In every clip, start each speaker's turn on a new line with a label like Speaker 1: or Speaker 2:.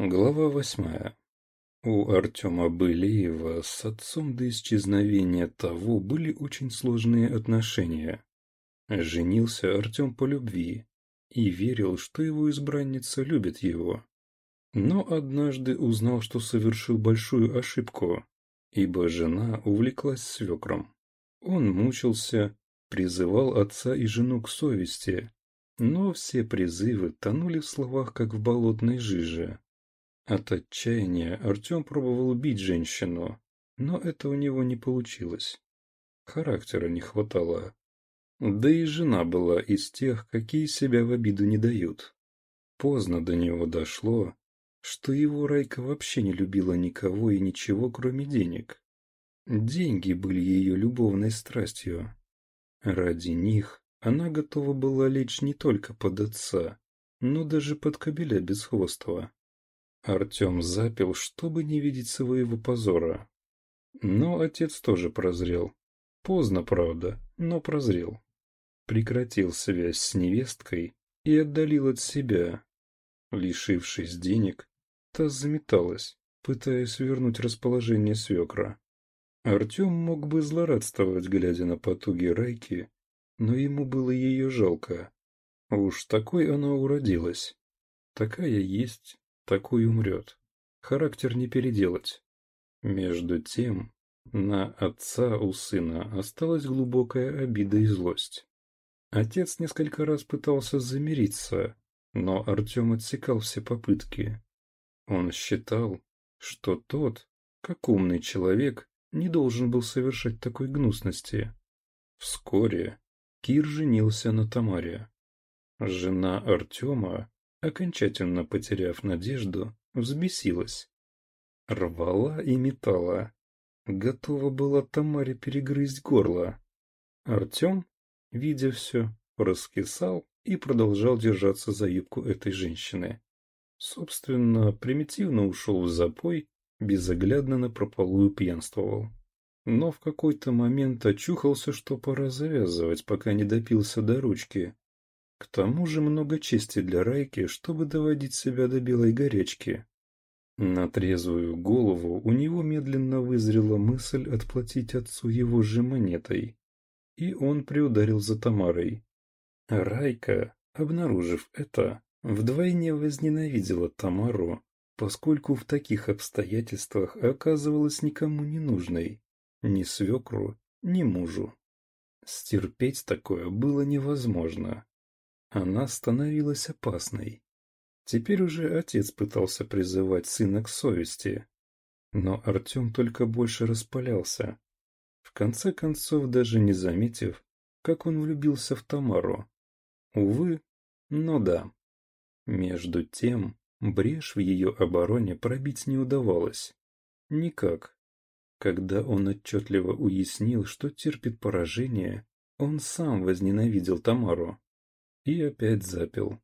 Speaker 1: Глава восьмая. У Артема Былеева с отцом до исчезновения того были очень сложные отношения. Женился Артем по любви и верил, что его избранница любит его. Но однажды узнал, что совершил большую ошибку, ибо жена увлеклась свекром. Он мучился, призывал отца и жену к совести, но все призывы тонули в словах, как в болотной жиже. От отчаяния Артем пробовал убить женщину, но это у него не получилось. Характера не хватало. Да и жена была из тех, какие себя в обиду не дают. Поздно до него дошло, что его Райка вообще не любила никого и ничего, кроме денег. Деньги были ее любовной страстью. Ради них она готова была лечь не только под отца, но даже под кобеля безхвостого. Артем запил, чтобы не видеть своего позора. Но отец тоже прозрел. Поздно, правда, но прозрел. Прекратил связь с невесткой и отдалил от себя. Лишившись денег, та заметалась, пытаясь вернуть расположение свекра. Артем мог бы злорадствовать, глядя на потуги Райки, но ему было ее жалко. Уж такой она уродилась. Такая есть, такой умрет. Характер не переделать. Между тем, на отца у сына осталась глубокая обида и злость. Отец несколько раз пытался замириться, но Артем отсекал все попытки. Он считал, что тот, как умный человек, не должен был совершать такой гнусности. Вскоре Кир женился на Тамаре. Жена Артема окончательно потеряв надежду, взбесилась. Рвала и метала. Готова была Тамаре перегрызть горло. Артем, видя все, раскисал и продолжал держаться за юбку этой женщины. Собственно, примитивно ушел в запой, безоглядно на прополую пьянствовал. Но в какой-то момент очухался, что пора завязывать, пока не допился до ручки, к тому же много чести для Райки, чтобы доводить себя до белой горячки. На трезвую голову у него медленно вызрела мысль отплатить отцу его же монетой. И он приударил за Тамарой. Райка, обнаружив это, вдвойне возненавидела Тамару, поскольку в таких обстоятельствах оказывалась никому не нужной, ни свекру, ни мужу. Стерпеть такое было невозможно. Она становилась опасной. Теперь уже отец пытался призывать сына к совести. Но Артем только больше распалялся. В конце концов, даже не заметив, как он влюбился в Тамару. Увы, но да. Между тем, брешь в ее обороне пробить не удавалось. Никак. Когда он отчетливо уяснил, что терпит поражение, он сам возненавидел Тамару. И опять запил.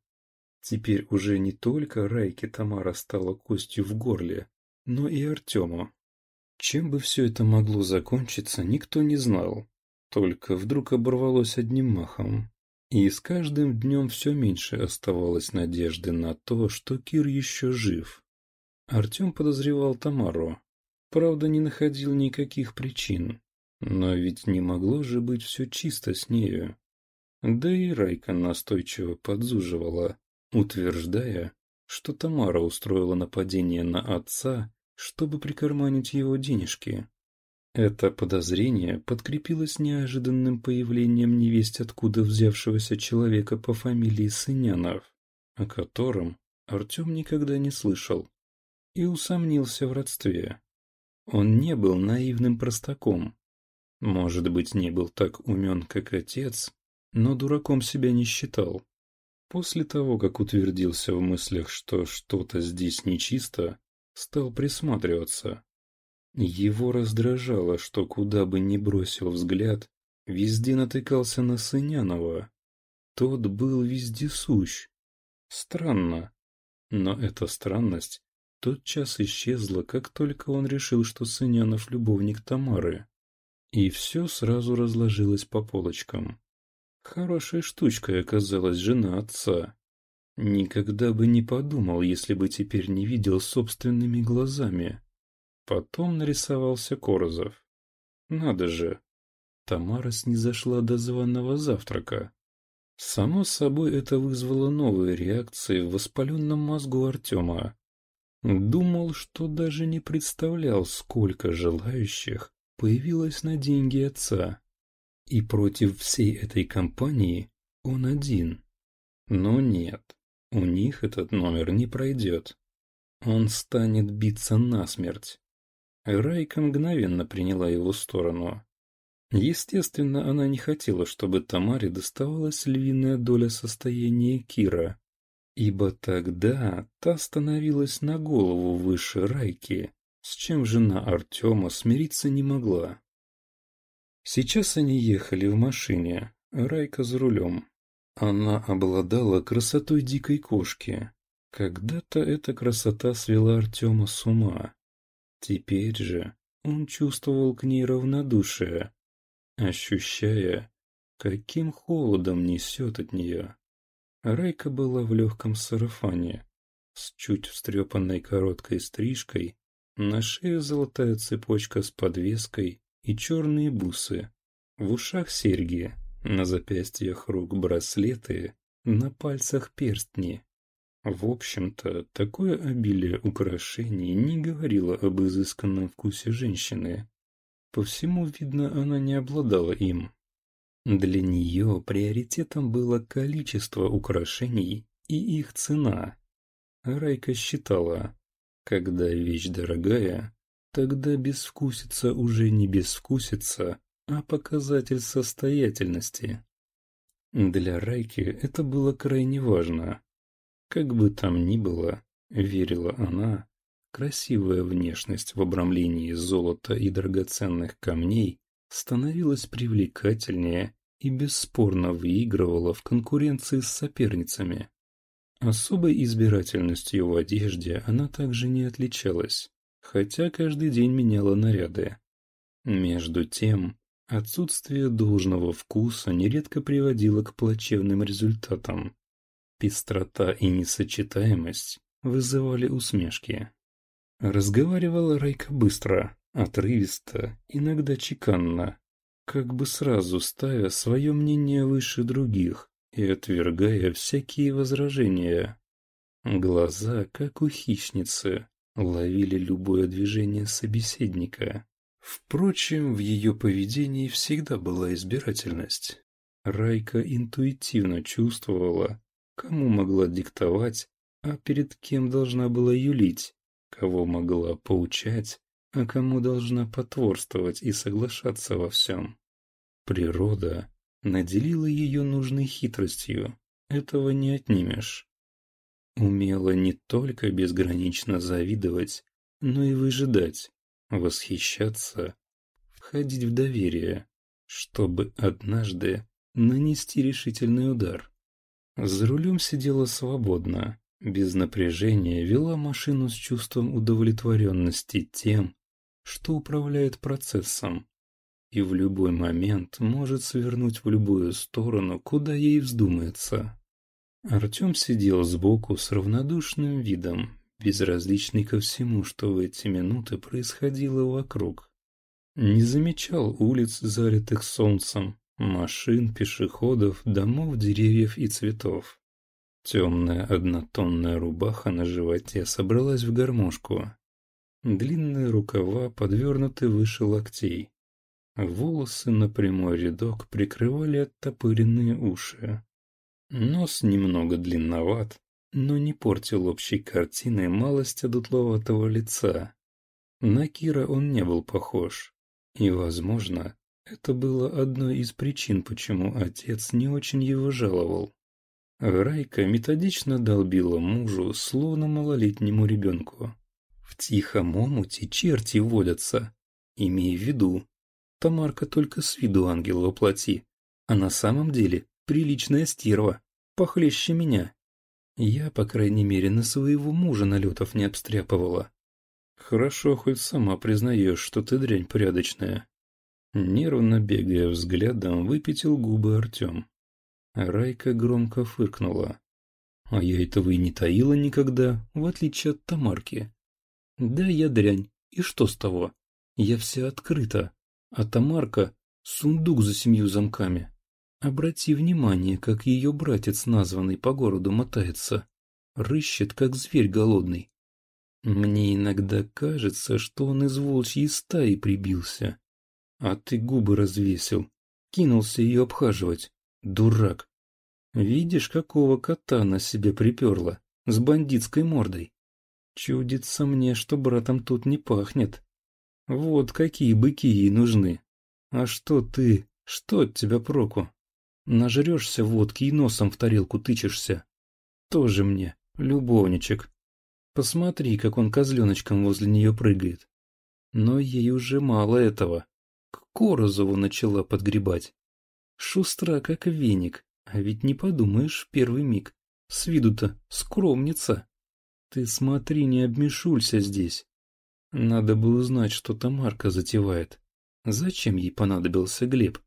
Speaker 1: Теперь уже не только Райке Тамара стала костью в горле, но и Артему. Чем бы все это могло закончиться, никто не знал. Только вдруг оборвалось одним махом. И с каждым днем все меньше оставалось надежды на то, что Кир еще жив. Артем подозревал Тамару. Правда, не находил никаких причин. Но ведь не могло же быть все чисто с нею. Да и Райка настойчиво подзуживала, утверждая, что Тамара устроила нападение на отца, чтобы прикарманить его денежки. Это подозрение подкрепилось неожиданным появлением невесть откуда взявшегося человека по фамилии Сынянов, о котором Артем никогда не слышал, и усомнился в родстве. Он не был наивным простаком. Может быть, не был так умен, как отец, но дураком себя не считал. После того, как утвердился в мыслях, что что-то здесь нечисто, стал присматриваться. Его раздражало, что куда бы ни бросил взгляд, везде натыкался на Сынянова. Тот был вездесущ. Странно. Но эта странность тотчас исчезла, как только он решил, что Сынянов любовник Тамары. И все сразу разложилось по полочкам. Хорошей штучкой оказалась жена отца. Никогда бы не подумал, если бы теперь не видел собственными глазами. Потом нарисовался Корозов. Надо же, Тамара снизошла до званого завтрака. Само собой, это вызвало новые реакции в воспаленном мозгу Артема. Думал, что даже не представлял, сколько желающих появилось на деньги отца. И против всей этой компании он один. Но нет, у них этот номер не пройдет. Он станет биться насмерть. Райка мгновенно приняла его сторону. Естественно, она не хотела, чтобы Тамаре доставалась львиная доля состояния Кира, ибо тогда та становилась на голову выше Райки, с чем жена Артема смириться не могла. Сейчас они ехали в машине, Райка за рулем. Она обладала красотой дикой кошки. Когда-то эта красота свела Артема с ума. Теперь же он чувствовал к ней равнодушие, ощущая, каким холодом несет от нее. Райка была в легком сарафане, с чуть встрепанной короткой стрижкой, на шее золотая цепочка с подвеской и черные бусы, в ушах серьги, на запястьях рук браслеты, на пальцах перстни. В общем-то, такое обилие украшений не говорило об изысканном вкусе женщины. По всему, видно, она не обладала им. Для нее приоритетом было количество украшений и их цена. Райка считала, когда вещь дорогая, тогда безвкусица уже не безвкусица, а показатель состоятельности. Для Райки это было крайне важно. Как бы там ни было, верила она, Красивая внешность в обрамлении золота и драгоценных камней становилась привлекательнее и бесспорно выигрывала в конкуренции с соперницами. Особой избирательностью в одежде она также не отличалась, хотя каждый день меняла наряды. Между тем, отсутствие должного вкуса нередко приводило к плачевным результатам. Пестрота и несочетаемость вызывали усмешки. Разговаривала Райка быстро, отрывисто, иногда чеканно, как бы сразу ставя свое мнение выше других и отвергая всякие возражения. Глаза, как у хищницы, ловили любое движение собеседника. Впрочем, в ее поведении всегда была избирательность. Райка интуитивно чувствовала, кому могла диктовать, а перед кем должна была юлить кого могла поучать, а кому должна потворствовать и соглашаться во всем. Природа наделила ее нужной хитростью, этого не отнимешь. Умела не только безгранично завидовать, но и выжидать, восхищаться, входить в доверие, чтобы однажды нанести решительный удар. За рулем сидела свободно, без напряжения вела машину с чувством удовлетворенности тем, что управляет процессом, и в любой момент может свернуть в любую сторону, куда ей вздумается. Артем сидел сбоку с равнодушным видом, безразличный ко всему, что в эти минуты происходило вокруг. Не замечал улиц, залитых солнцем, машин, пешеходов, домов, деревьев и цветов. Темная однотонная рубаха на животе собралась в гармошку. Длинные рукава подвернуты выше локтей. Волосы на прямой рядок прикрывали оттопыренные уши. Нос немного длинноват, но не портил общей картины малость одутловатого лица. На Кира он не был похож. И, возможно, это было одной из причин, почему отец не очень его жаловал. Райка методично долбила мужу, словно малолетнему ребенку. В тихом омуте черти водятся. Имей в виду, Тамарка только с виду ангел воплоти, а на самом деле приличная стерва, похлеще меня. Я, по крайней мере, на своего мужа налетов не обстряпывала. Хорошо, хоть сама признаешь, что ты дрянь порядочная. Нервно бегая взглядом, выпятил губы Артем. Райка громко фыркнула. А я этого и не таила никогда, в отличие от Тамарки. Да, я дрянь, и что с того? Я вся открыта, а Тамарка — сундук за семью замками. Обрати внимание, как ее братец, названный по городу, мотается. Рыщет, как зверь голодный. Мне иногда кажется, что он из волчьей стаи прибился. А ты губы развесил, кинулся ее обхаживать. Дурак. Видишь, какого кота на себе приперла, с бандитской мордой. Чудится мне, что братом тут не пахнет. Вот какие быки ей нужны. А что ты, что от тебя проку? Нажрешься водки и носом в тарелку тычешься. Тоже мне, любовничек. Посмотри, как он козленочком возле нее прыгает. Но ей уже мало этого. К Корозову начала подгребать. Шустра, как веник, а ведь не подумаешь первый миг. С виду-то скромница. Ты смотри, не обмешулься здесь. Надо бы узнать, что Тамарка затевает. Зачем ей понадобился Глеб?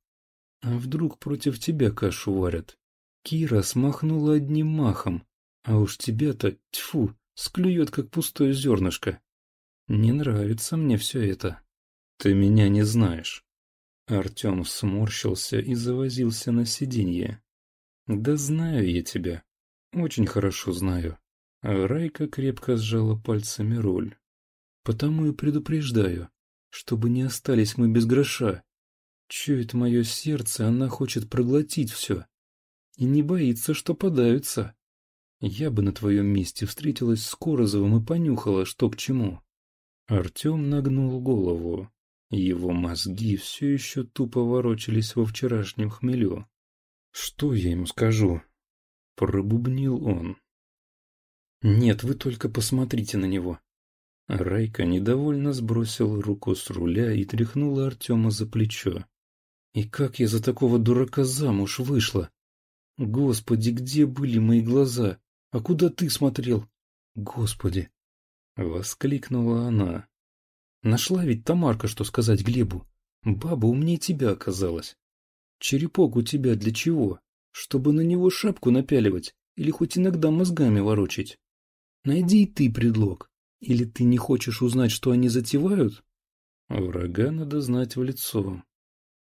Speaker 1: А вдруг против тебя кашу варят? Кира смахнула одним махом, а уж тебя-то, тьфу, склюет, как пустое зернышко. Не нравится мне все это. Ты меня не знаешь. Артем сморщился и завозился на сиденье. Да знаю я тебя. Очень хорошо знаю. А Райка крепко сжала пальцами руль. Потому и предупреждаю, чтобы не остались мы без гроша. Чует мое сердце, она хочет проглотить все. И не боится, что подавится. Я бы на твоем месте встретилась с Корозовым и понюхала, что к чему. Артем нагнул голову. Его мозги все еще тупо ворочались во вчерашнем хмелю. «Что я ему скажу?» Пробубнил он. «Нет, вы только посмотрите на него». Райка недовольно сбросила руку с руля и тряхнула Артема за плечо. «И как я за такого дурака замуж вышла? Господи, где были мои глаза? А куда ты смотрел? Господи!» Воскликнула она. Нашла ведь Тамарка, что сказать Глебу. Баба умнее тебя оказалась. Черепок у тебя для чего? Чтобы на него шапку напяливать или хоть иногда мозгами ворочить? Найди и ты предлог. Или ты не хочешь узнать, что они затевают? Врага надо знать в лицо.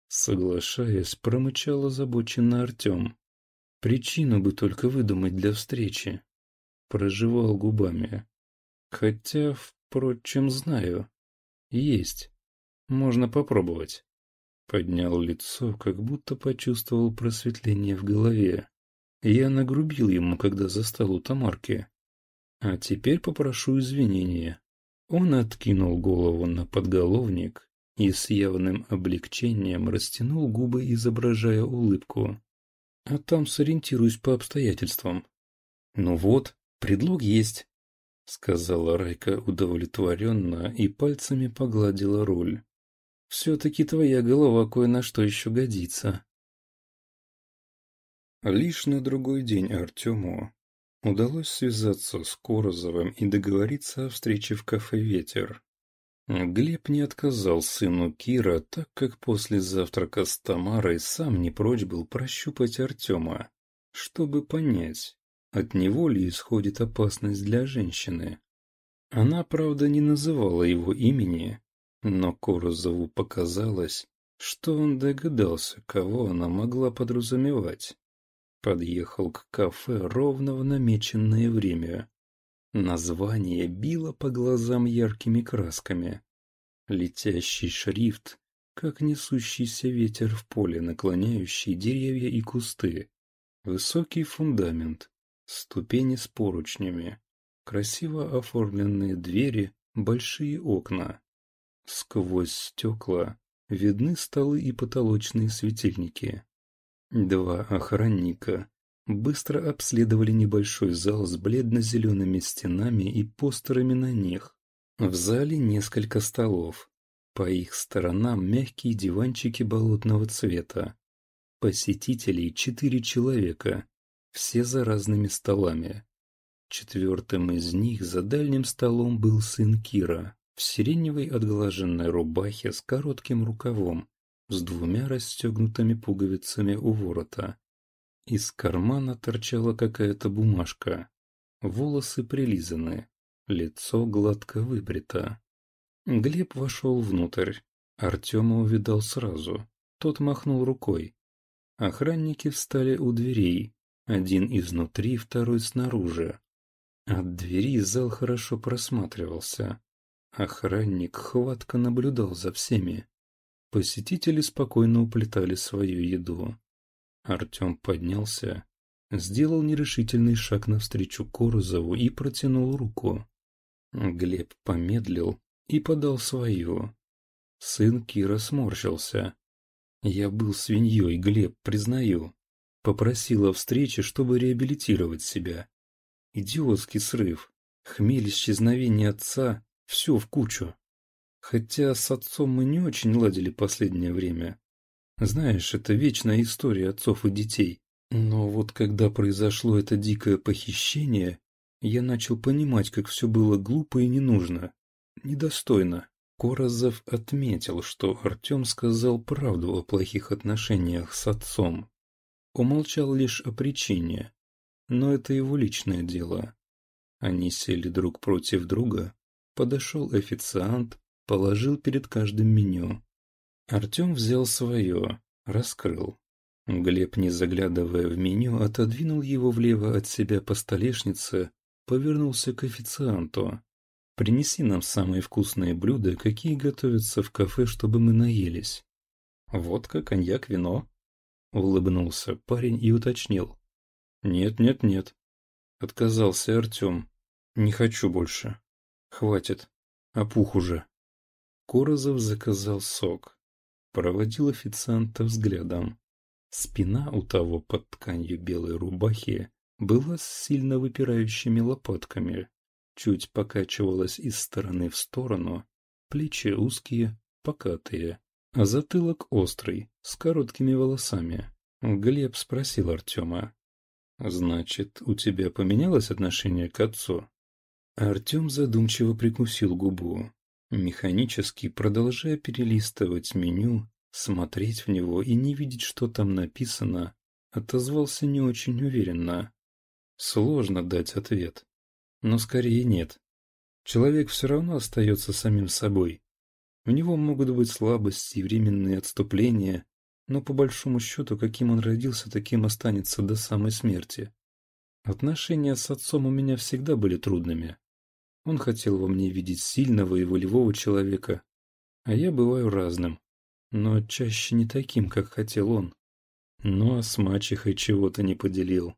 Speaker 1: Соглашаясь, промычал озабоченно Артем. Причину бы только выдумать для встречи. Проживал губами. Хотя, впрочем, знаю. Есть. Можно попробовать. Поднял лицо, как будто почувствовал просветление в голове. Я нагрубил ему, когда застал у Тамарки. А теперь попрошу извинения. Он откинул голову на подголовник и с явным облегчением растянул губы, изображая улыбку. А там сориентируюсь по обстоятельствам. Ну вот, предлог есть. — сказала Райка удовлетворенно и пальцами погладила руль. «Все-таки твоя голова кое на что еще годится». Лишь на другой день Артему удалось связаться с Корозовым и договориться о встрече в кафе «Ветер». Глеб не отказал сыну Кира, так как после завтрака с Тамарой сам не прочь был прощупать Артема, чтобы понять, от него ли исходит опасность для женщины? Она, правда, не называла его имени, но Корозову показалось, что он догадался, кого она могла подразумевать. Подъехал к кафе ровно в намеченное время. Название било по глазам яркими красками. Летящий шрифт, как несущийся ветер в поле, наклоняющий деревья и кусты. Высокий фундамент, Ступени с поручнями, красиво оформленные двери, большие окна. Сквозь стекла видны столы и потолочные светильники. Два охранника быстро обследовали небольшой зал с бледно-зелеными стенами и постерами на них. В зале несколько столов. По их сторонам мягкие диванчики болотного цвета. Посетителей четыре человека, все за разными столами. Четвертым из них за дальним столом был сын Кира, в сиреневой отглаженной рубахе с коротким рукавом, с двумя расстегнутыми пуговицами у ворота. Из кармана торчала какая-то бумажка. Волосы прилизаны, лицо гладко выбрито. Глеб вошел внутрь. Артема увидал сразу. Тот махнул рукой. Охранники встали у дверей. Один изнутри, второй снаружи. От двери зал хорошо просматривался. Охранник хватко наблюдал за всеми. Посетители спокойно уплетали свою еду. Артем поднялся, сделал нерешительный шаг навстречу Корозову и протянул руку. Глеб помедлил и подал свою. Сын Кира сморщился. «Я был свиньей, Глеб, признаю. Попросил о встрече, чтобы реабилитировать себя. Идиотский срыв, хмель исчезновения отца, все в кучу. Хотя с отцом мы не очень ладили последнее время. Знаешь, это вечная история отцов и детей. Но вот когда произошло это дикое похищение, я начал понимать, как все было глупо и не нужно. Недостойно. Корозов отметил, что Артем сказал правду о плохих отношениях с отцом. Умолчал лишь о причине, но это его личное дело. Они сели друг против друга, подошел официант, положил перед каждым меню. Артем взял свое, раскрыл. Глеб, не заглядывая в меню, отодвинул его влево от себя по столешнице, повернулся к официанту. Принеси нам самые вкусные блюда, какие готовятся в кафе, чтобы мы наелись. Водка, коньяк, вино. Улыбнулся парень и уточнил. Нет, нет, нет. Отказался Артем. Не хочу больше. Хватит. Опух уже. Корозов заказал сок. Проводил официанта взглядом. Спина у того под тканью белой рубахи была с сильно выпирающими лопатками чуть покачивалась из стороны в сторону, плечи узкие, покатые, а затылок острый, с короткими волосами. Глеб спросил Артема. «Значит, у тебя поменялось отношение к отцу?» Артем задумчиво прикусил губу, механически продолжая перелистывать меню, смотреть в него и не видеть, что там написано, отозвался не очень уверенно. Сложно дать ответ. Но скорее нет. Человек все равно остается самим собой. У него могут быть слабости и временные отступления, но по большому счету, каким он родился, таким останется до самой смерти. Отношения с отцом у меня всегда были трудными. Он хотел во мне видеть сильного и волевого человека, а я бываю разным, но чаще не таким, как хотел он. Ну а с мачехой чего-то не поделил.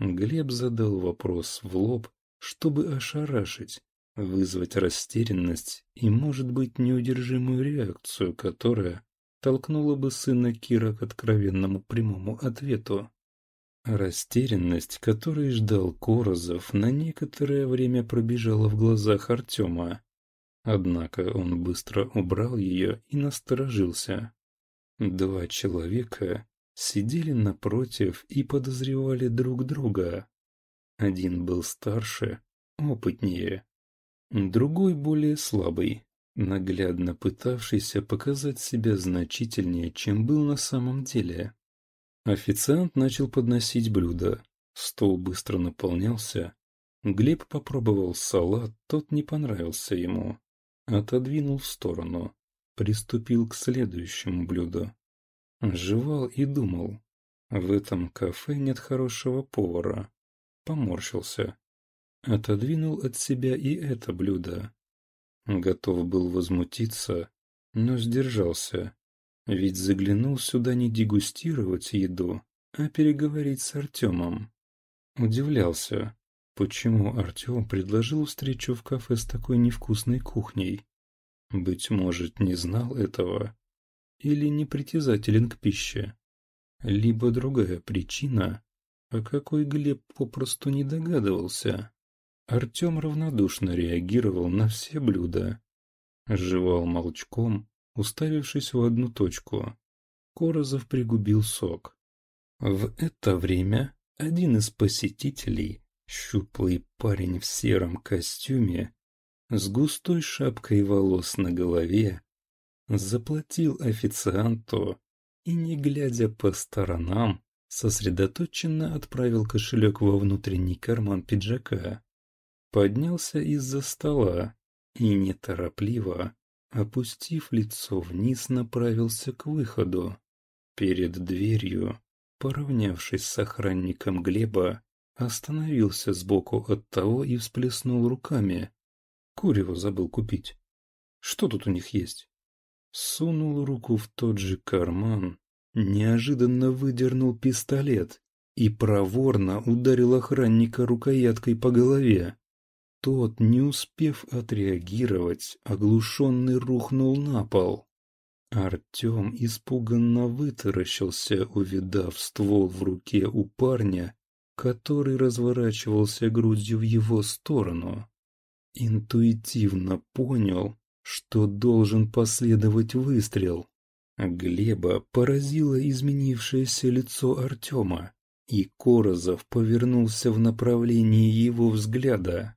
Speaker 1: Глеб задал вопрос в лоб, чтобы ошарашить, вызвать растерянность и, может быть, неудержимую реакцию, которая толкнула бы сына Кира к откровенному прямому ответу. Растерянность, которой ждал Корозов, на некоторое время пробежала в глазах Артема. Однако он быстро убрал ее и насторожился. Два человека сидели напротив и подозревали друг друга. Один был старше, опытнее, другой более слабый, наглядно пытавшийся показать себя значительнее, чем был на самом деле. Официант начал подносить блюда. Стол быстро наполнялся. Глеб попробовал салат, тот не понравился ему. Отодвинул в сторону. Приступил к следующему блюду. Жевал и думал. В этом кафе нет хорошего повара поморщился. Отодвинул от себя и это блюдо. Готов был возмутиться, но сдержался. Ведь заглянул сюда не дегустировать еду, а переговорить с Артемом. Удивлялся, почему Артем предложил встречу в кафе с такой невкусной кухней. Быть может, не знал этого, или непритязателен к пище. Либо другая причина, о какой Глеб попросту не догадывался. Артем равнодушно реагировал на все блюда. Жевал молчком, уставившись в одну точку. Корозов пригубил сок. В это время один из посетителей, щуплый парень в сером костюме, с густой шапкой волос на голове, заплатил официанту и, не глядя по сторонам, Сосредоточенно отправил кошелек во внутренний карман пиджака. Поднялся из-за стола и неторопливо, опустив лицо вниз, направился к выходу. Перед дверью, поравнявшись с охранником Глеба, остановился сбоку от того и всплеснул руками. Курево забыл купить. Что тут у них есть? Сунул руку в тот же карман, неожиданно выдернул пистолет и проворно ударил охранника рукояткой по голове. Тот, не успев отреагировать, оглушенный рухнул на пол. Артем испуганно вытаращился, увидав ствол в руке у парня, который разворачивался грудью в его сторону. Интуитивно понял, что должен последовать выстрел. Глеба поразило изменившееся лицо Артема, и Корозов повернулся в направлении его взгляда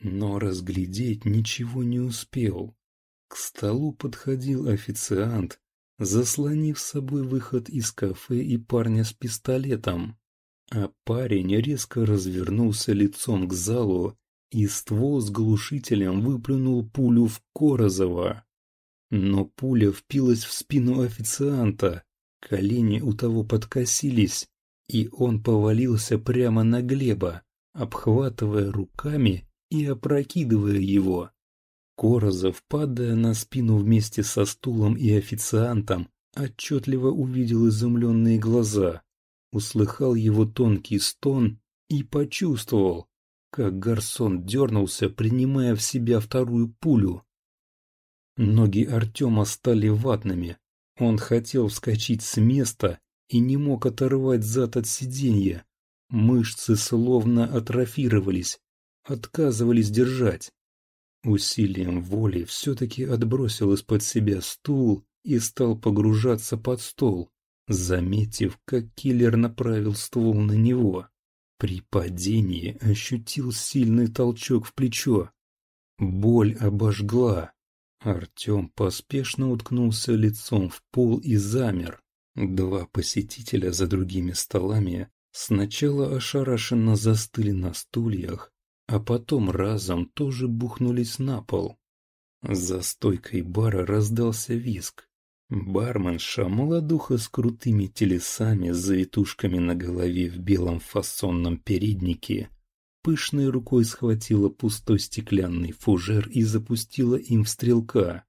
Speaker 1: но разглядеть ничего не успел. К столу подходил официант, заслонив с собой выход из кафе и парня с пистолетом. А парень резко развернулся лицом к залу и ствол с глушителем выплюнул пулю в Корозова. Но пуля впилась в спину официанта, колени у того подкосились, и он повалился прямо на Глеба, обхватывая руками и опрокидывая его. Корозов, падая на спину вместе со стулом и официантом, отчетливо увидел изумленные глаза, услыхал его тонкий стон и почувствовал, как гарсон дернулся, принимая в себя вторую пулю. Ноги Артема стали ватными. Он хотел вскочить с места и не мог оторвать зад от сиденья. Мышцы словно атрофировались, отказывались держать. Усилием воли все-таки отбросил из-под себя стул и стал погружаться под стол, заметив, как киллер направил ствол на него. При падении ощутил сильный толчок в плечо. Боль обожгла. Артем поспешно уткнулся лицом в пол и замер. Два посетителя за другими столами сначала ошарашенно застыли на стульях, а потом разом тоже бухнулись на пол. За стойкой бара раздался виск. Барменша, молодуха с крутыми телесами, с завитушками на голове в белом фасонном переднике, пышной рукой схватила пустой стеклянный фужер и запустила им в стрелка.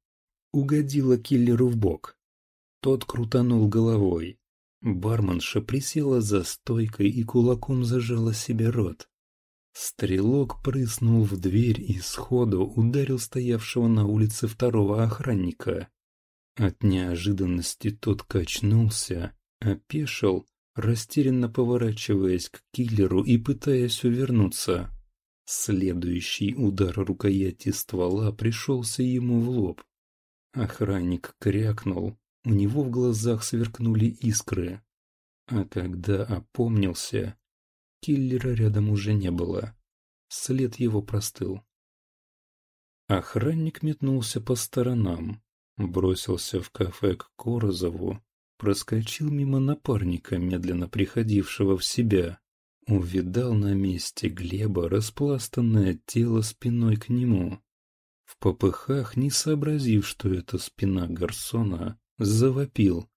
Speaker 1: Угодила киллеру в бок. Тот крутанул головой. Барменша присела за стойкой и кулаком зажала себе рот. Стрелок прыснул в дверь и сходу ударил стоявшего на улице второго охранника. От неожиданности тот качнулся, опешил, растерянно поворачиваясь к киллеру и пытаясь увернуться. Следующий удар рукояти ствола пришелся ему в лоб. Охранник крякнул, у него в глазах сверкнули искры. А когда опомнился, Киллера рядом уже не было. След его простыл. Охранник метнулся по сторонам, бросился в кафе к Корозову, проскочил мимо напарника, медленно приходившего в себя, увидал на месте Глеба распластанное тело спиной к нему. В попыхах, не сообразив, что это спина Гарсона, завопил.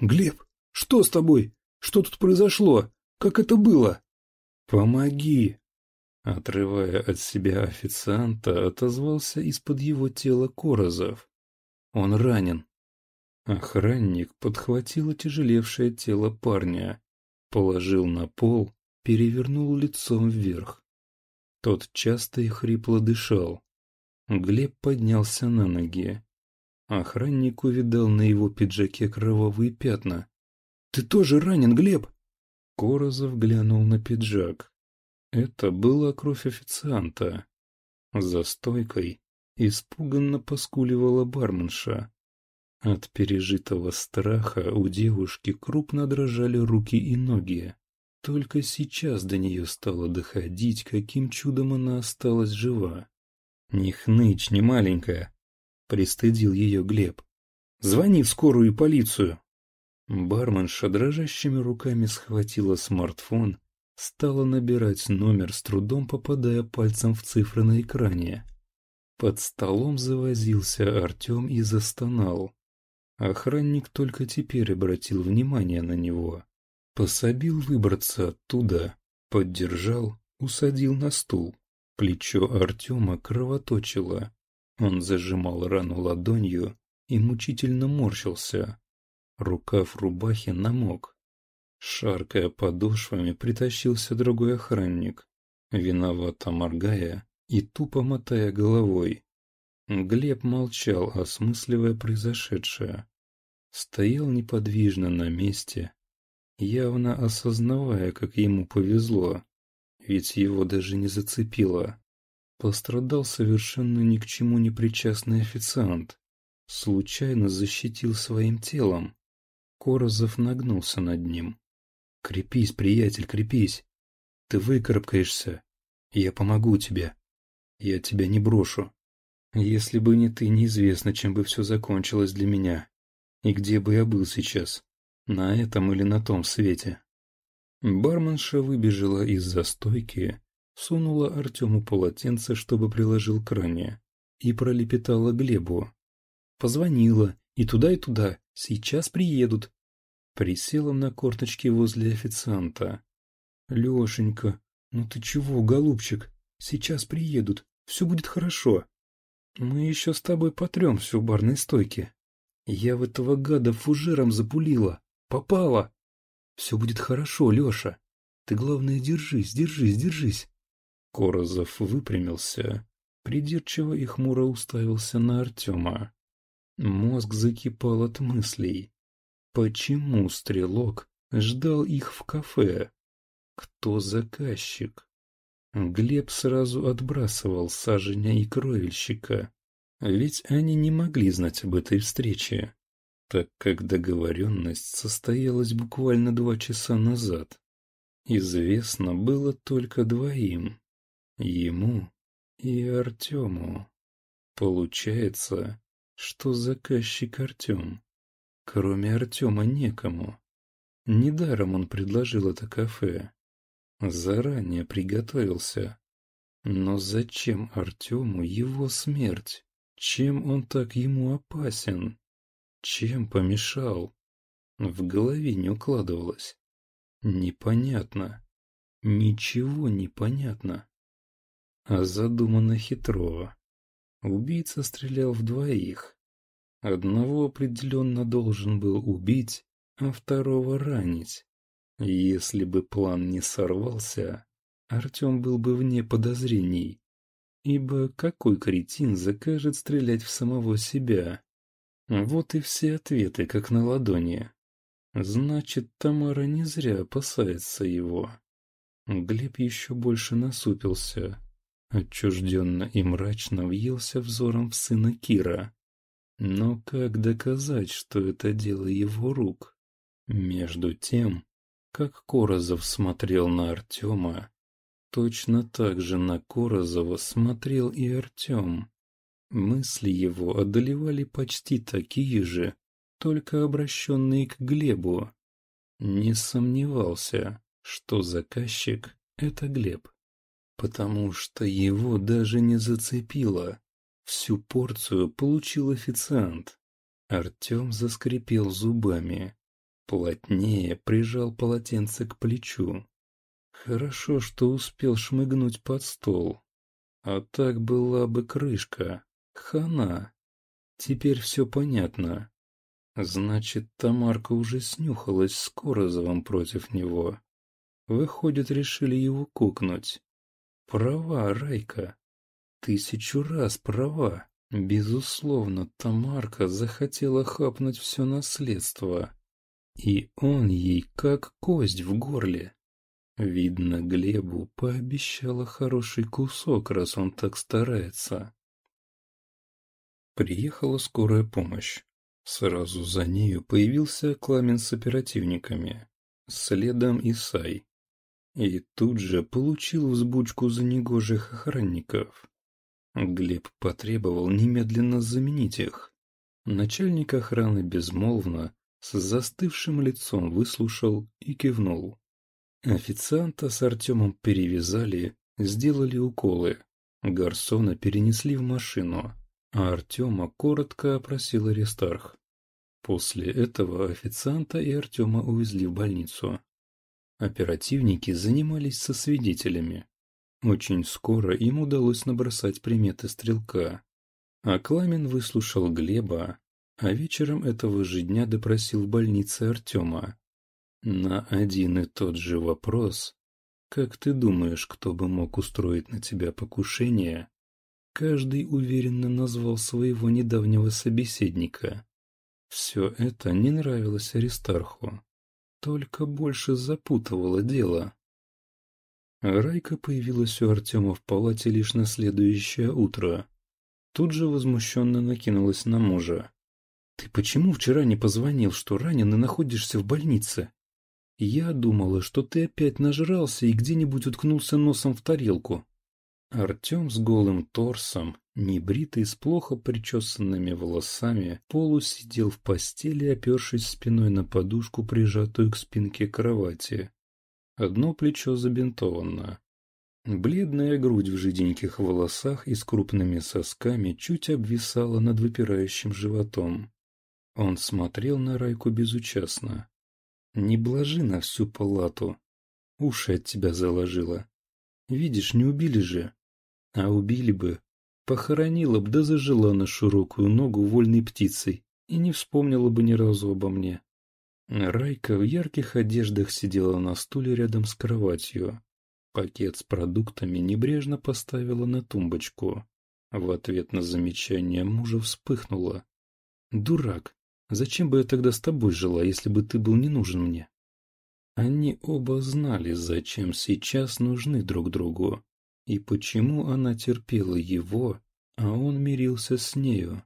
Speaker 1: «Глеб, что с тобой? Что тут произошло? Как это было?» «Помоги!» Отрывая от себя официанта, отозвался из-под его тела Корозов. «Он ранен». Охранник подхватил отяжелевшее тело парня, положил на пол, перевернул лицом вверх. Тот часто и хрипло дышал. Глеб поднялся на ноги. Охранник увидал на его пиджаке кровавые пятна. «Ты тоже ранен, Глеб?» Корозов глянул на пиджак. Это была кровь официанта. За стойкой испуганно поскуливала барменша. От пережитого страха у девушки крупно дрожали руки и ноги. Только сейчас до нее стало доходить, каким чудом она осталась жива. «Не хнычь, не маленькая!» — пристыдил ее Глеб. «Звони в скорую и полицию!» Барменша дрожащими руками схватила смартфон, стала набирать номер, с трудом попадая пальцем в цифры на экране. Под столом завозился Артем и застонал. Охранник только теперь обратил внимание на него. Пособил выбраться оттуда, поддержал, усадил на стул. Плечо Артема кровоточило. Он зажимал рану ладонью и мучительно морщился. Рукав рубахи намок. Шаркая подошвами, притащился другой охранник, виновато моргая и тупо мотая головой. Глеб молчал, осмысливая произошедшее. Стоял неподвижно на месте, явно осознавая, как ему повезло, ведь его даже не зацепило. Пострадал совершенно ни к чему не причастный официант. Случайно защитил своим телом. Корозов нагнулся над ним. «Крепись, приятель, крепись! Ты выкарабкаешься. Я помогу тебе. Я тебя не брошу. Если бы не ты, неизвестно, чем бы все закончилось для меня. И где бы я был сейчас. На этом или на том свете». Барменша выбежала из-за стойки, сунула Артему полотенце, чтобы приложил к ране, и пролепетала Глебу. Позвонила, и туда, и туда, сейчас приедут. Присела на корточки возле официанта. Лешенька, ну ты чего, голубчик, сейчас приедут, все будет хорошо. Мы еще с тобой потрем всю барной стойки. Я в этого гада фужером запулила, попала. Все будет хорошо, Леша. Ты, главное, держись, держись, держись. Корозов выпрямился, придирчиво и хмуро уставился на Артема. Мозг закипал от мыслей. Почему стрелок ждал их в кафе? Кто заказчик? Глеб сразу отбрасывал саженя и кровельщика, ведь они не могли знать об этой встрече так как договоренность состоялась буквально два часа назад. Известно было только двоим — ему и Артему. Получается, что заказчик Артем. Кроме Артема некому. Недаром он предложил это кафе. Заранее приготовился. Но зачем Артему его смерть? Чем он так ему опасен? Чем помешал? В голове не укладывалось. Непонятно. Ничего не понятно. А задумано хитро. Убийца стрелял в двоих. Одного определенно должен был убить, а второго ранить. Если бы план не сорвался, Артем был бы вне подозрений. Ибо какой кретин закажет стрелять в самого себя? Вот и все ответы, как на ладони. Значит, Тамара не зря опасается его. Глеб еще больше насупился. Отчужденно и мрачно въелся взором в сына Кира. Но как доказать, что это дело его рук? Между тем, как Корозов смотрел на Артема, точно так же на Корозова смотрел и Артем. Мысли его одолевали почти такие же, только обращенные к Глебу. Не сомневался, что заказчик — это Глеб, потому что его даже не зацепило. Всю порцию получил официант. Артем заскрипел зубами, плотнее прижал полотенце к плечу. Хорошо, что успел шмыгнуть под стол, а так была бы крышка. Хана. Теперь все понятно. Значит, Тамарка уже снюхалась с Корозовым против него. Выходит, решили его кукнуть. Права, Райка. Тысячу раз права. Безусловно, Тамарка захотела хапнуть все наследство. И он ей как кость в горле. Видно, Глебу пообещала хороший кусок, раз он так старается. Приехала скорая помощь. Сразу за нею появился Кламен с оперативниками. Следом Исай. И тут же получил взбучку за негожих охранников. Глеб потребовал немедленно заменить их. Начальник охраны безмолвно, с застывшим лицом выслушал и кивнул. Официанта с Артемом перевязали, сделали уколы. Гарсона перенесли в машину, а Артема коротко опросил Аристарх. После этого официанта и Артема увезли в больницу. Оперативники занимались со свидетелями. Очень скоро им удалось набросать приметы стрелка. А Кламен выслушал Глеба, а вечером этого же дня допросил в больнице Артема. На один и тот же вопрос «Как ты думаешь, кто бы мог устроить на тебя покушение?» Каждый уверенно назвал своего недавнего собеседника. Все это не нравилось Аристарху только больше запутывало дело. Райка появилась у Артема в палате лишь на следующее утро. Тут же возмущенно накинулась на мужа. «Ты почему вчера не позвонил, что ранен и находишься в больнице? Я думала, что ты опять нажрался и где-нибудь уткнулся носом в тарелку». Артем с голым торсом Небритый, с плохо причесанными волосами, Полу сидел в постели, опершись спиной на подушку, прижатую к спинке кровати. Одно плечо забинтовано. Бледная грудь в жиденьких волосах и с крупными сосками чуть обвисала над выпирающим животом. Он смотрел на Райку безучастно. «Не блажи на всю палату. Уши от тебя заложило. Видишь, не убили же. А убили бы, Похоронила б да зажила на широкую ногу вольной птицей и не вспомнила бы ни разу обо мне. Райка в ярких одеждах сидела на стуле рядом с кроватью. Пакет с продуктами небрежно поставила на тумбочку. В ответ на замечание мужа вспыхнула. «Дурак! Зачем бы я тогда с тобой жила, если бы ты был не нужен мне?» Они оба знали, зачем сейчас нужны друг другу. И почему она терпела его, а он мирился с нею?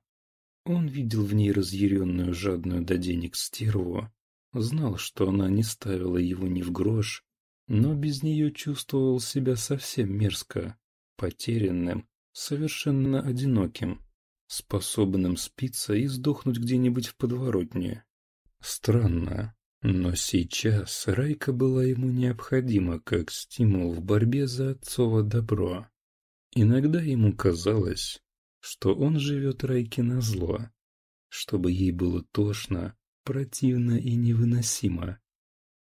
Speaker 1: Он видел в ней разъяренную, жадную до денег стерву, знал, что она не ставила его ни в грош, но без нее чувствовал себя совсем мерзко, потерянным, совершенно одиноким, способным спиться и сдохнуть где-нибудь в подворотне. Странно, но сейчас Райка была ему необходима как стимул в борьбе за отцово добро. Иногда ему казалось, что он живет Райке на зло, чтобы ей было тошно, противно и невыносимо,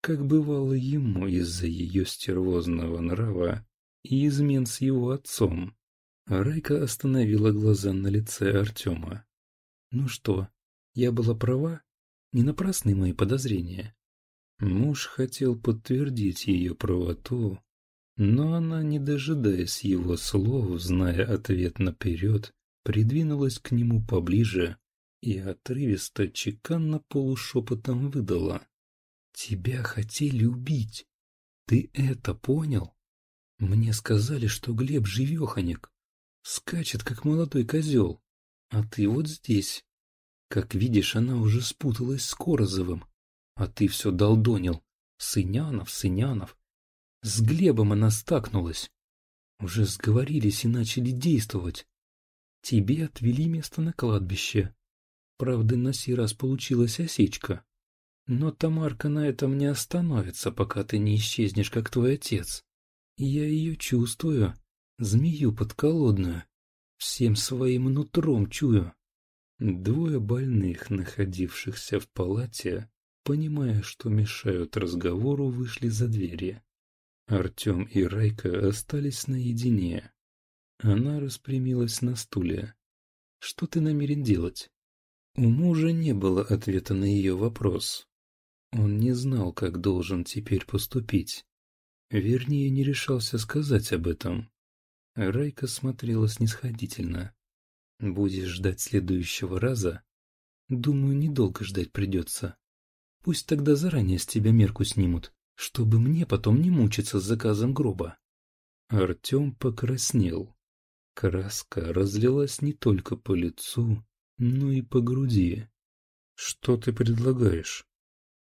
Speaker 1: как бывало ему из-за ее стервозного нрава и измен с его отцом. Райка остановила глаза на лице Артема. «Ну что, я была права?» Не напрасны мои подозрения. Муж хотел подтвердить ее правоту, но она, не дожидаясь его слов, зная ответ наперед, придвинулась к нему поближе и отрывисто, чеканно полушепотом выдала. «Тебя хотели убить. Ты это понял? Мне сказали, что Глеб живеханик, скачет, как молодой козел, а ты вот здесь, как видишь, она уже спуталась с Корозовым. А ты все долдонил. Сынянов, Сынянов. С Глебом она стакнулась. Уже сговорились и начали действовать. Тебе отвели место на кладбище. Правда, на сей раз получилась осечка. Но Тамарка на этом не остановится, пока ты не исчезнешь, как твой отец. Я ее чувствую, змею подколодную. Всем своим нутром чую. Двое больных, находившихся в палате, понимая, что мешают разговору, вышли за двери. Артем и Райка остались наедине. Она распрямилась на стуле. «Что ты намерен делать?» У мужа не было ответа на ее вопрос. Он не знал, как должен теперь поступить. Вернее, не решался сказать об этом. Райка смотрела снисходительно. Будешь ждать следующего раза? Думаю, недолго ждать придется. Пусть тогда заранее с тебя мерку снимут, чтобы мне потом не мучиться с заказом гроба. Артем покраснел. Краска разлилась не только по лицу, но и по груди. «Что ты предлагаешь?»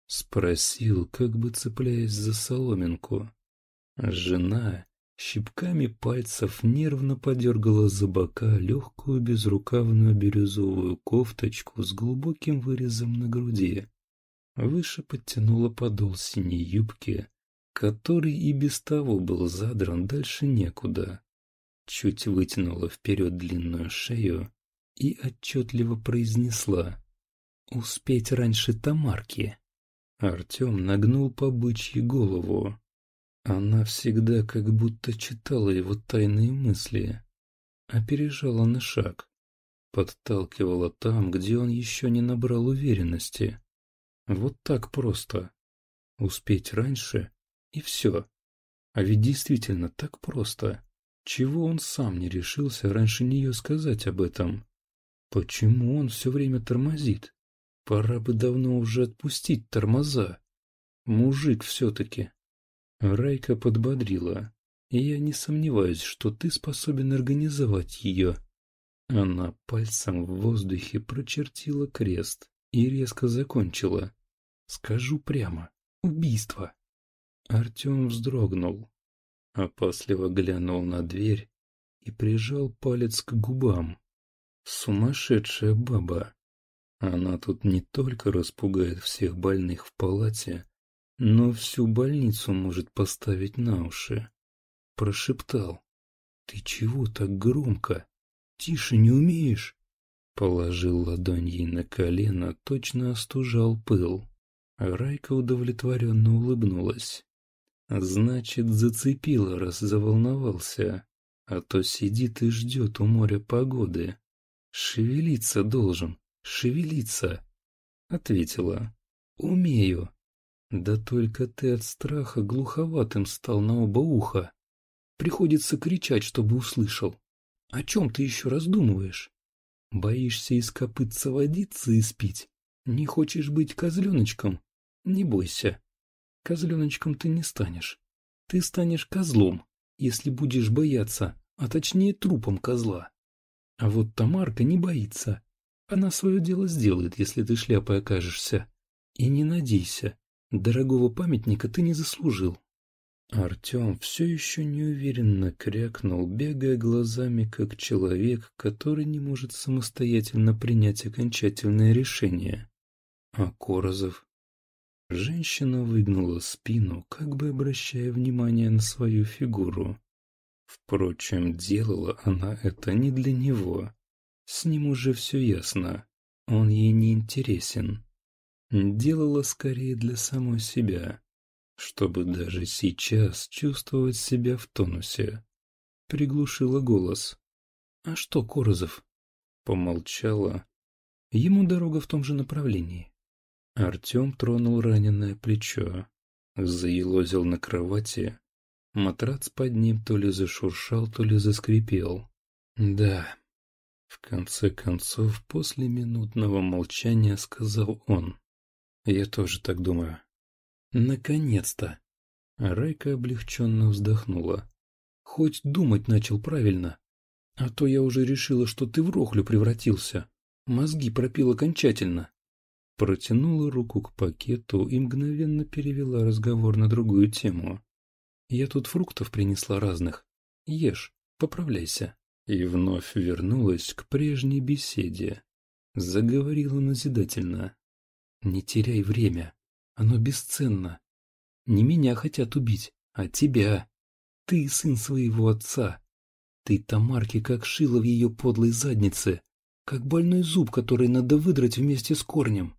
Speaker 1: Спросил, как бы цепляясь за соломинку. Жена Щипками пальцев нервно подергала за бока легкую безрукавную бирюзовую кофточку с глубоким вырезом на груди. Выше подтянула подол синей юбки, который и без того был задран дальше некуда. Чуть вытянула вперед длинную шею и отчетливо произнесла «Успеть раньше Тамарки». Артем нагнул по голову. Она всегда как будто читала его тайные мысли, опережала на шаг, подталкивала там, где он еще не набрал уверенности. Вот так просто. Успеть раньше и все. А ведь действительно так просто. Чего он сам не решился раньше нее сказать об этом? Почему он все время тормозит? Пора бы давно уже отпустить тормоза. Мужик все-таки. Райка подбодрила. Я не сомневаюсь, что ты способен организовать ее. Она пальцем в воздухе прочертила крест и резко закончила. Скажу прямо. Убийство. Артем вздрогнул, опасливо глянул на дверь и прижал палец к губам. Сумасшедшая баба. Она тут не только распугает всех больных в палате, но всю больницу может поставить на уши. Прошептал. «Ты чего так громко? Тише не умеешь?» Положил ладонь ей на колено, точно остужал пыл. Райка удовлетворенно улыбнулась. Значит, зацепила, раз заволновался. А то сидит и ждет у моря погоды. Шевелиться должен, шевелиться. Ответила. Умею. Да только ты от страха глуховатым стал на оба уха. Приходится кричать, чтобы услышал. О чем ты еще раздумываешь? Боишься из копытца водиться и спить? Не хочешь быть козленочком? Не бойся. Козленочком ты не станешь. Ты станешь козлом, если будешь бояться, а точнее трупом козла. А вот Тамарка не боится. Она свое дело сделает, если ты шляпой окажешься. И не надейся, дорогого памятника ты не заслужил. Артем все еще неуверенно крякнул, бегая глазами, как человек, который не может самостоятельно принять окончательное решение. А Корозов? Женщина выгнула спину, как бы обращая внимание на свою фигуру. Впрочем, делала она это не для него. С ним уже все ясно. Он ей не интересен. Делала скорее для самой себя, чтобы даже сейчас чувствовать себя в тонусе. Приглушила голос. «А что, Корозов?» Помолчала. Ему дорога в том же направлении. Артем тронул раненое плечо, заелозил на кровати. Матрац под ним то ли зашуршал, то ли заскрипел. Да. В конце концов, после минутного молчания сказал он. Я тоже так думаю. Наконец-то! Райка облегченно вздохнула. Хоть думать начал правильно. А то я уже решила, что ты в рохлю превратился. Мозги пропил окончательно. Протянула руку к пакету и мгновенно перевела разговор на другую тему. «Я тут фруктов принесла разных. Ешь, поправляйся». И вновь вернулась к прежней беседе. Заговорила назидательно. «Не теряй время. Оно бесценно. Не меня хотят убить, а тебя. Ты сын своего отца. Ты Тамарки как шила в ее подлой заднице, как больной зуб, который надо выдрать вместе с корнем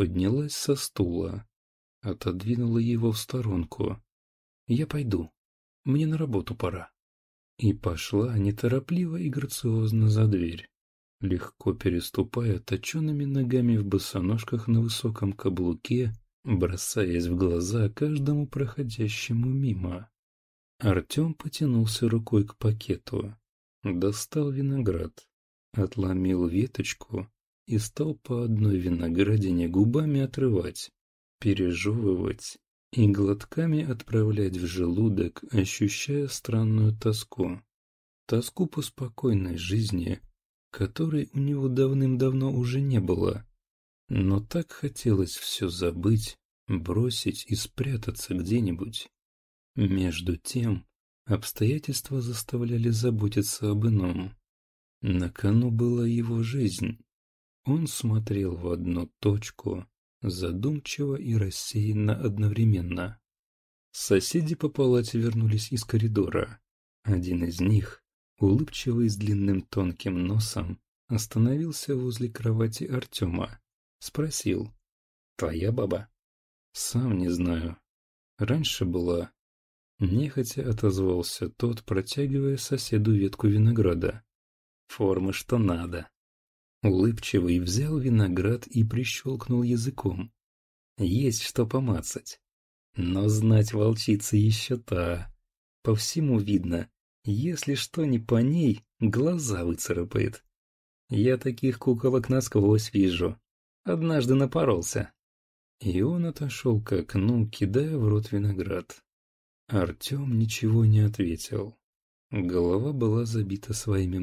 Speaker 1: поднялась со стула, отодвинула его в сторонку. «Я пойду. Мне на работу пора». И пошла неторопливо и грациозно за дверь, легко переступая точеными ногами в босоножках на высоком каблуке, бросаясь в глаза каждому проходящему мимо. Артем потянулся рукой к пакету, достал виноград, отломил веточку и стал по одной виноградине губами отрывать, пережевывать и глотками отправлять в желудок, ощущая странную тоску. Тоску по спокойной жизни, которой у него давным-давно уже не было. Но так хотелось все забыть, бросить и спрятаться где-нибудь. Между тем, обстоятельства заставляли заботиться об ином. На кону была его жизнь, он смотрел в одну точку, задумчиво и рассеянно одновременно. Соседи по палате вернулись из коридора. Один из них, улыбчивый с длинным тонким носом, остановился возле кровати Артема. Спросил. «Твоя баба?» «Сам не знаю. Раньше была». Нехотя отозвался тот, протягивая соседу ветку винограда. «Формы что надо». Улыбчивый взял виноград и прищелкнул языком. Есть что помацать. Но знать волчица еще та. По всему видно, если что не по ней, глаза выцарапает. Я таких куколок насквозь вижу. Однажды напоролся. И он отошел к окну, кидая в рот виноград. Артем ничего не ответил. Голова была забита своими